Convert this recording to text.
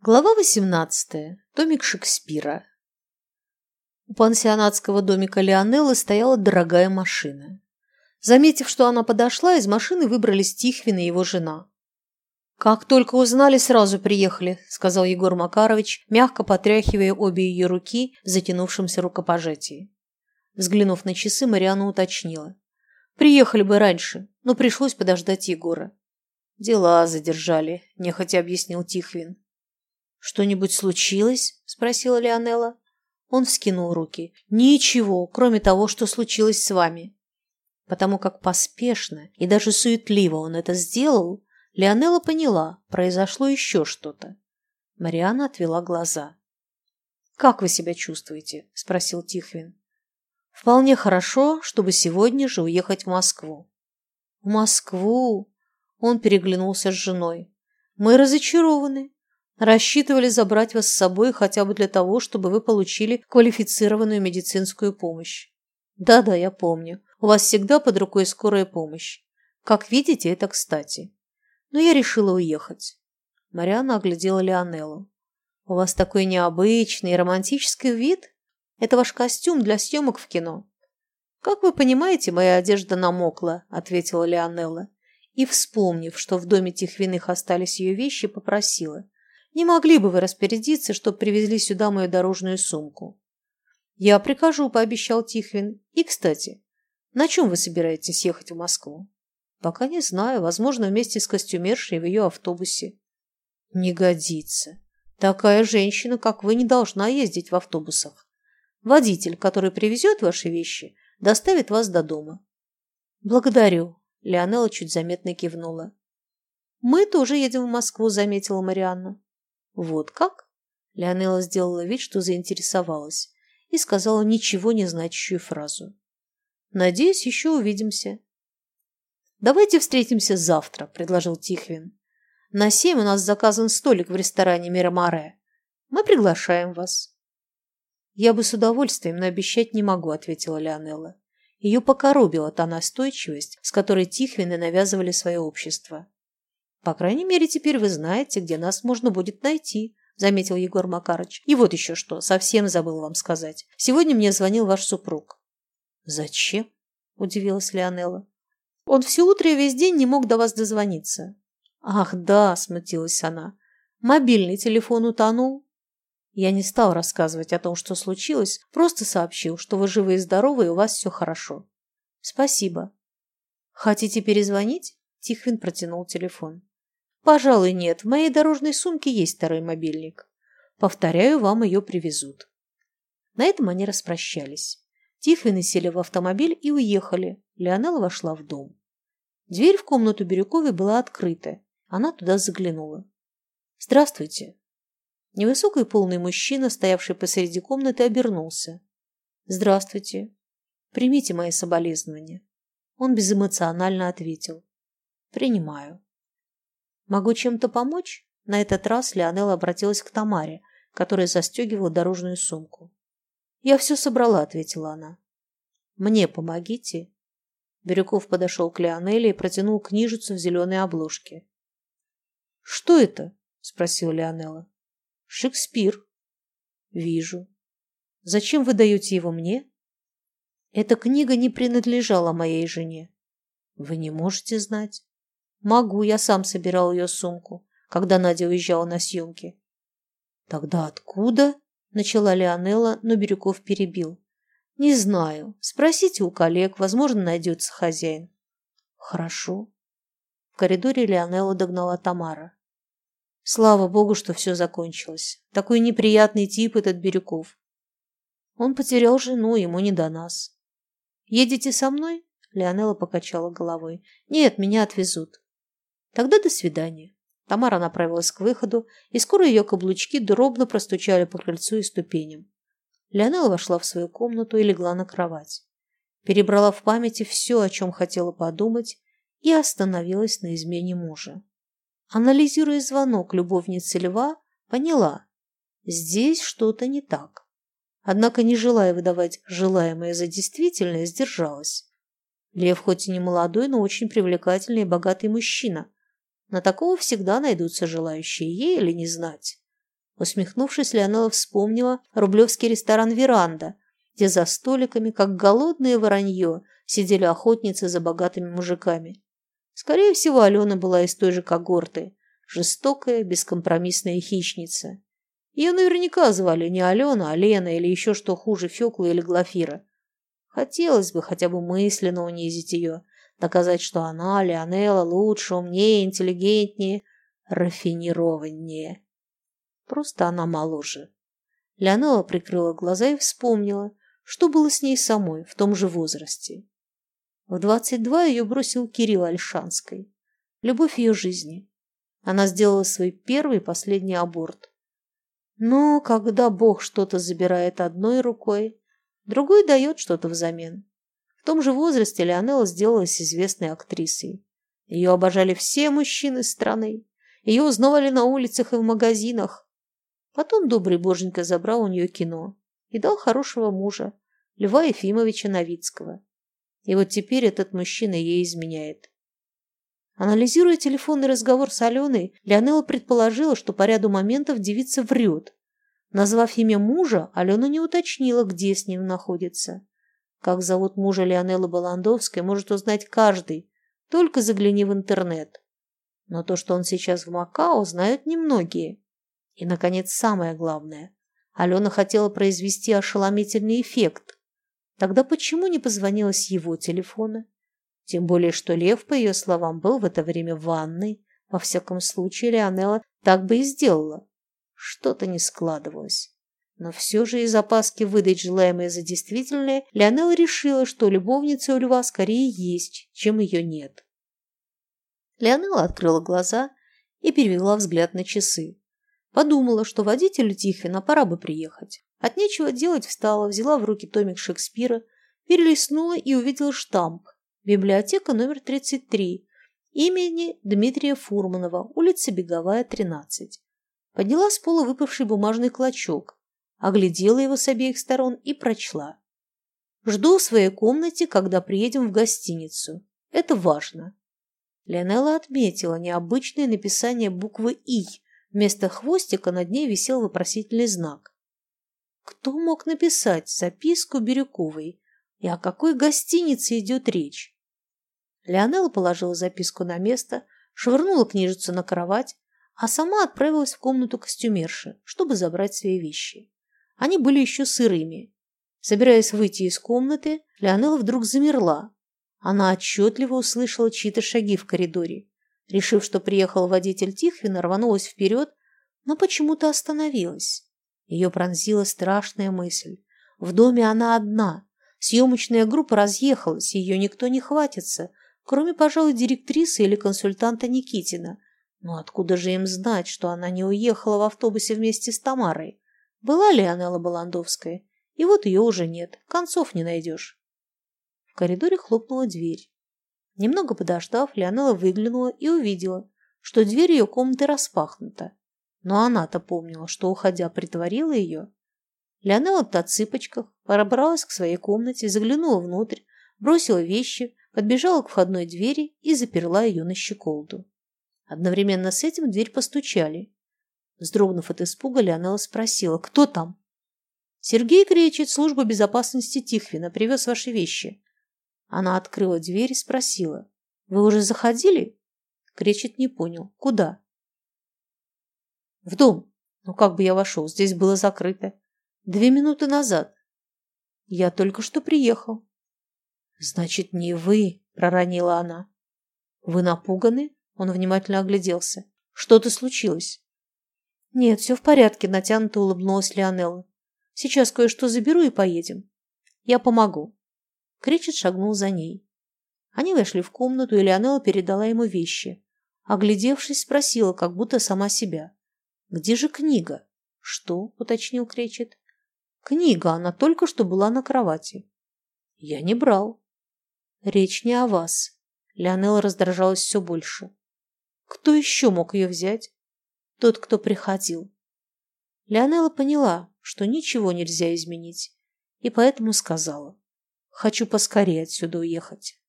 Глава 18. Домик Шекспира. У пансионатского домика Леонеллы стояла дорогая машина. Заметив, что она подошла, из машины выбрались Тихвин и его жена. «Как только узнали, сразу приехали», – сказал Егор Макарович, мягко потряхивая обе ее руки в затянувшемся рукопожатии. Взглянув на часы, Мариана уточнила. «Приехали бы раньше, но пришлось подождать Егора». «Дела задержали», – нехотя объяснил Тихвин. «Что-нибудь случилось?» – спросила Леонелла. Он вскинул руки. «Ничего, кроме того, что случилось с вами». Потому как поспешно и даже суетливо он это сделал, Леонелла поняла, произошло еще что-то. Мариана отвела глаза. «Как вы себя чувствуете?» – спросил Тихвин. «Вполне хорошо, чтобы сегодня же уехать в Москву». «В Москву?» – он переглянулся с женой. «Мы разочарованы. Рассчитывали забрать вас с собой хотя бы для того, чтобы вы получили квалифицированную медицинскую помощь. Да-да, я помню. У вас всегда под рукой скорая помощь. Как видите, это кстати. Но я решила уехать. Мариана оглядела Леонеллу. У вас такой необычный романтический вид. Это ваш костюм для съемок в кино. Как вы понимаете, моя одежда намокла, ответила Леонелла. И, вспомнив, что в доме Тихвиных остались ее вещи, попросила. Не могли бы вы распорядиться, чтобы привезли сюда мою дорожную сумку? Я прикажу, пообещал Тихвин. И, кстати, на чем вы собираетесь ехать в Москву? Пока не знаю. Возможно, вместе с костюмершей в ее автобусе. Не годится. Такая женщина, как вы, не должна ездить в автобусах. Водитель, который привезет ваши вещи, доставит вас до дома. Благодарю. Леонела чуть заметно кивнула. Мы тоже едем в Москву, заметила Марианна. «Вот как?» Леонела сделала вид, что заинтересовалась, и сказала ничего не значащую фразу. «Надеюсь, еще увидимся». «Давайте встретимся завтра», – предложил Тихвин. «На семь у нас заказан столик в ресторане Мирамаре. Мы приглашаем вас». «Я бы с удовольствием, но обещать не могу», – ответила Леонела. Ее покоробила та настойчивость, с которой Тихвины навязывали свое общество. По крайней мере, теперь вы знаете, где нас можно будет найти, заметил Егор Макарыч. И вот еще что, совсем забыл вам сказать. Сегодня мне звонил ваш супруг. Зачем? удивилась Леонела. Он все утро и весь день не мог до вас дозвониться. Ах, да, смутилась она. Мобильный телефон утонул. Я не стал рассказывать о том, что случилось, просто сообщил, что вы живы и здоровы, и у вас все хорошо. Спасибо. Хотите перезвонить? Тихвин протянул телефон. Пожалуй, нет. В моей дорожной сумке есть второй мобильник. Повторяю, вам ее привезут. На этом они распрощались. Тихвины сели в автомобиль и уехали. Леонела вошла в дом. Дверь в комнату Бирюковой была открыта. Она туда заглянула. «Здравствуйте». Невысокий полный мужчина, стоявший посреди комнаты, обернулся. «Здравствуйте. Примите мои соболезнования». Он безэмоционально ответил. «Принимаю». «Могу чем-то помочь?» На этот раз Леонела обратилась к Тамаре, которая застегивала дорожную сумку. «Я все собрала», — ответила она. «Мне помогите». Бирюков подошел к Леонеле и протянул книжицу в зеленой обложке. «Что это?» — спросила Леонела. «Шекспир». «Вижу. Зачем вы даете его мне?» «Эта книга не принадлежала моей жене». «Вы не можете знать». Могу, я сам собирал ее сумку, когда Надя уезжала на съемки. Тогда откуда? Начала Леонелла, но Бирюков перебил. Не знаю. Спросите у коллег, возможно, найдется хозяин. Хорошо. В коридоре Леонелла догнала Тамара. Слава богу, что все закончилось. Такой неприятный тип этот Бирюков. Он потерял жену, ему не до нас. Едете со мной? Леонелла покачала головой. Нет, меня отвезут. Тогда до свидания. Тамара направилась к выходу, и скоро ее каблучки дробно простучали по крыльцу и ступеням. Леонела вошла в свою комнату и легла на кровать. Перебрала в памяти все, о чем хотела подумать, и остановилась на измене мужа. Анализируя звонок любовницы Льва, поняла – здесь что-то не так. Однако, не желая выдавать желаемое за действительное, сдержалась. Лев хоть и не молодой, но очень привлекательный и богатый мужчина – на такого всегда найдутся желающие ей или не знать. Усмехнувшись, Леонела вспомнила рублевский ресторан «Веранда», где за столиками, как голодные воронье, сидели охотницы за богатыми мужиками. Скорее всего, Алена была из той же когорты. Жестокая, бескомпромиссная хищница. Ее наверняка звали не Алена, а Лена или еще что хуже Феклы или Глафира. Хотелось бы хотя бы мысленно унизить ее, доказать, что она, Леонела, лучше, умнее, интеллигентнее, рафинированнее. Просто она моложе. Леонела прикрыла глаза и вспомнила, что было с ней самой в том же возрасте. В двадцать два ее бросил Кирилл Альшанской. Любовь ее жизни. Она сделала свой первый и последний аборт. Но когда Бог что-то забирает одной рукой, другой дает что-то взамен. В том же возрасте Леонела сделалась известной актрисой. Ее обожали все мужчины страны. Ее узнавали на улицах и в магазинах. Потом добрый боженька забрал у нее кино и дал хорошего мужа, Льва Ефимовича Новицкого. И вот теперь этот мужчина ей изменяет. Анализируя телефонный разговор с Аленой, Леонела предположила, что по ряду моментов девица врет. Назвав имя мужа, Алена не уточнила, где с ним находится. Как зовут мужа Леонеллы Баландовской, может узнать каждый, только загляни в интернет. Но то, что он сейчас в Макао, знают немногие. И, наконец, самое главное. Алена хотела произвести ошеломительный эффект. Тогда почему не позвонила с его телефона? Тем более, что Лев, по ее словам, был в это время в ванной. Во всяком случае, Леонела так бы и сделала. Что-то не складывалось. Но все же из опаски выдать желаемое за действительное, Леонела решила, что любовница у Льва скорее есть, чем ее нет. Леонела открыла глаза и перевела взгляд на часы. Подумала, что водителю Тихвина пора бы приехать. От нечего делать встала, взяла в руки томик Шекспира, перелистнула и увидела штамп. Библиотека номер 33. Имени Дмитрия Фурманова, улица Беговая, 13. Подняла с пола выпавший бумажный клочок, оглядела его с обеих сторон и прочла. «Жду в своей комнате, когда приедем в гостиницу. Это важно». Леонелла отметила необычное написание буквы «И», Вместо хвостика над ней висел вопросительный знак. Кто мог написать записку Бирюковой? И о какой гостинице идет речь? Леонела положила записку на место, швырнула книжицу на кровать, а сама отправилась в комнату костюмерши, чтобы забрать свои вещи. Они были еще сырыми. Собираясь выйти из комнаты, Леонела вдруг замерла. Она отчетливо услышала чьи-то шаги в коридоре. Решив, что приехал водитель Тихвина, рванулась вперед, но почему-то остановилась. Ее пронзила страшная мысль. В доме она одна. Съемочная группа разъехалась, ее никто не хватится, кроме, пожалуй, директрисы или консультанта Никитина. Но откуда же им знать, что она не уехала в автобусе вместе с Тамарой? Была ли Анелла Баландовская? И вот ее уже нет, концов не найдешь. В коридоре хлопнула дверь. Немного подождав, Леонела выглянула и увидела, что дверь ее комнаты распахнута. Но она-то помнила, что, уходя, притворила ее. Леонела на цыпочках пробралась к своей комнате, заглянула внутрь, бросила вещи, подбежала к входной двери и заперла ее на щеколду. Одновременно с этим дверь постучали. Вздрогнув от испуга, Леонела спросила, кто там? «Сергей Кречет, служба безопасности Тихвина, привез ваши вещи. Она открыла дверь и спросила. «Вы уже заходили?» Кречет не понял. «Куда?» «В дом. Ну как бы я вошел? Здесь было закрыто. Две минуты назад. Я только что приехал». «Значит, не вы», — проронила она. «Вы напуганы?» Он внимательно огляделся. «Что-то случилось?» «Нет, все в порядке», — натянуто улыбнулась Леонелла. «Сейчас кое-что заберу и поедем. Я помогу». Кречет шагнул за ней. Они вошли в комнату, и Леонела передала ему вещи. Оглядевшись, спросила, как будто сама себя. «Где же книга?» «Что?» — уточнил Кречет. «Книга, она только что была на кровати». «Я не брал». «Речь не о вас». Леонела раздражалась все больше. «Кто еще мог ее взять?» «Тот, кто приходил». Леонела поняла, что ничего нельзя изменить, и поэтому сказала. Хочу поскорее отсюда уехать.